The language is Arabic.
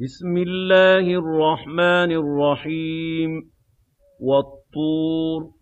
بِسْمِ اللَّهِ الرَّحْمَٰنِ الرَّحِيمِ. وَالطُّورِ.